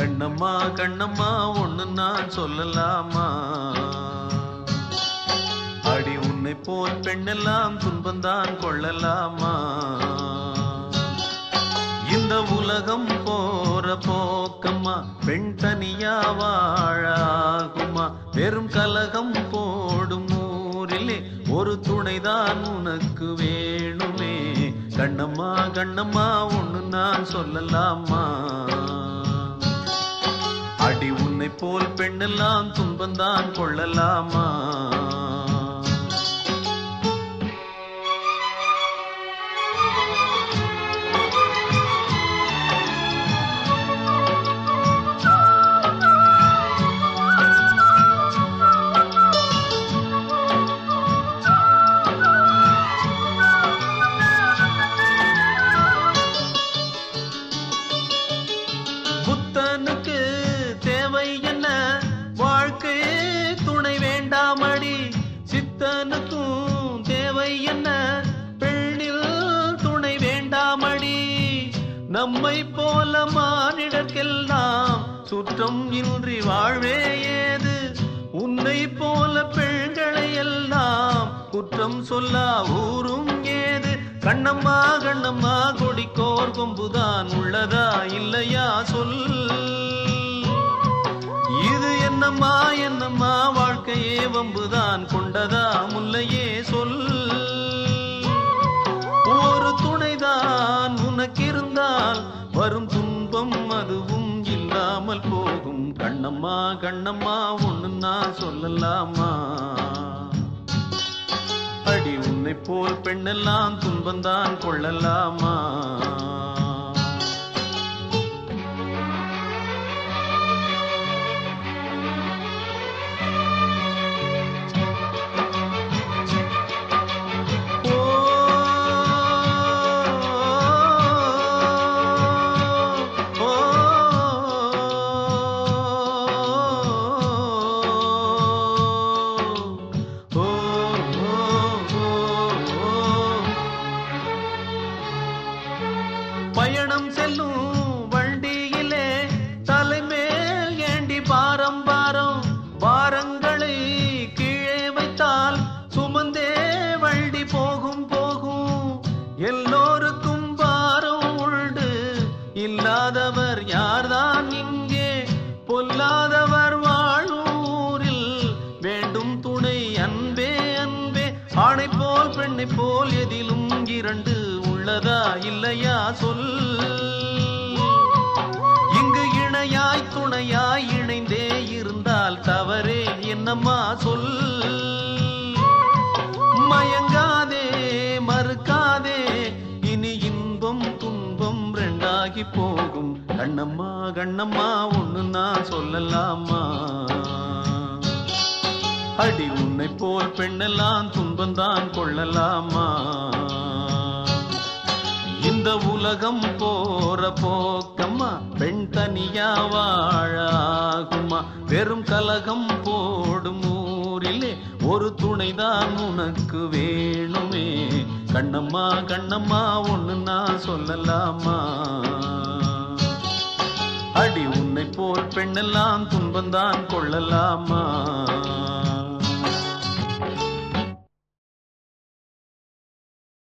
கண்ணம்மா கண்ணம்மா ஒண்ணு நான் சொல்லலாமா? அடி உன்னை போல் பெண்ணெல்லாம் துன்பந்தான் கொள்ளலாமா? இந்த உலகம் போற போக்கம்மா பெண் தனியா வாழாகுமா? வெறும் கலகம் போடும் ஊரிலே ஒரு துணைதான் உனக்கு வேணுமே. கண்ணம்மா கண்ணம்மா ஒண்ணு நான் சொல்லலாமா? போல் பெண்ணெல்லாம் துன்பந்தான் கொள்ளலாமா? நம்மை போல மானிடர்க்கெல்லாம் சுற்றம் இன்றி வாழ்வே ஏது? உன்னை போல பெண்களை எல்லாம் குற்றம் சொல்லா ஊரும் ஏது? கண்ணம்மா கண்ணம்மா கொடி கோர் கொம்புதான் உள்ளதா இல்லையா? சொல். இது என்னம்மா என்னம்மா வாழ்க்கையே வம்புதான் கொண்டதா முல்லையே? சொல். வரும் துன்பம் அதுவும் இல்லாமல் போகும். கண்ணம்மா கண்ணம்மா ஒண்ணு நான் சொல்லலாமா? அடி உன்னை போல் பெண்ணெல்லாம் துன்பந்தான் கொள்ளலாமா? பயணம் செல்லும் வண்டியிலே தலைமேல் ஏண்டி பாரம் பாரம் பாரங்களை கீழே வைத்தால் சுமந்தே வண்டி போகும் போகும். எல்லோருக்கும் பாரம் உண்டு. இல்லாதவர் யார்தான் இங்கே? பொல்லாதவர் வாழும் ஊரில் வேண்டும் துணை அன்பே அன்பே. ஆணை போல் பெண்ணை போல் எதிலும் இரண்டு உள்ளதா இல்லையா சொல். இங்கு இணையாய் துணையாய் இணைந்தே இருந்தால் தவறே என்னம்மா சொல். மயங்காதே மறுக்காதே இனி இன்பம் துன்பம் ரெண்டாகி போகும். கண்ணம்மா கண்ணம்மா ஒண்ணு நான் சொல்லலாமா? அடி உன்னை போல் பெண்ணெல்லாம் துன்பந்தான் கொள்ளலாமா? இந்த உலகம் போற போக்கம்மா பெண் தனியா வாழாகுமா வெறும் கலகம் போடும் ஊரிலே ஒரு துணைதான் உனக்கு வேணுமே. கண்ணம்மா கண்ணம்மா ஒண்ணு நான் சொல்லலாமா? அடி உன்னை போல் பெண்ணெல்லாம் துன்பந்தான் கொள்ளலாமா?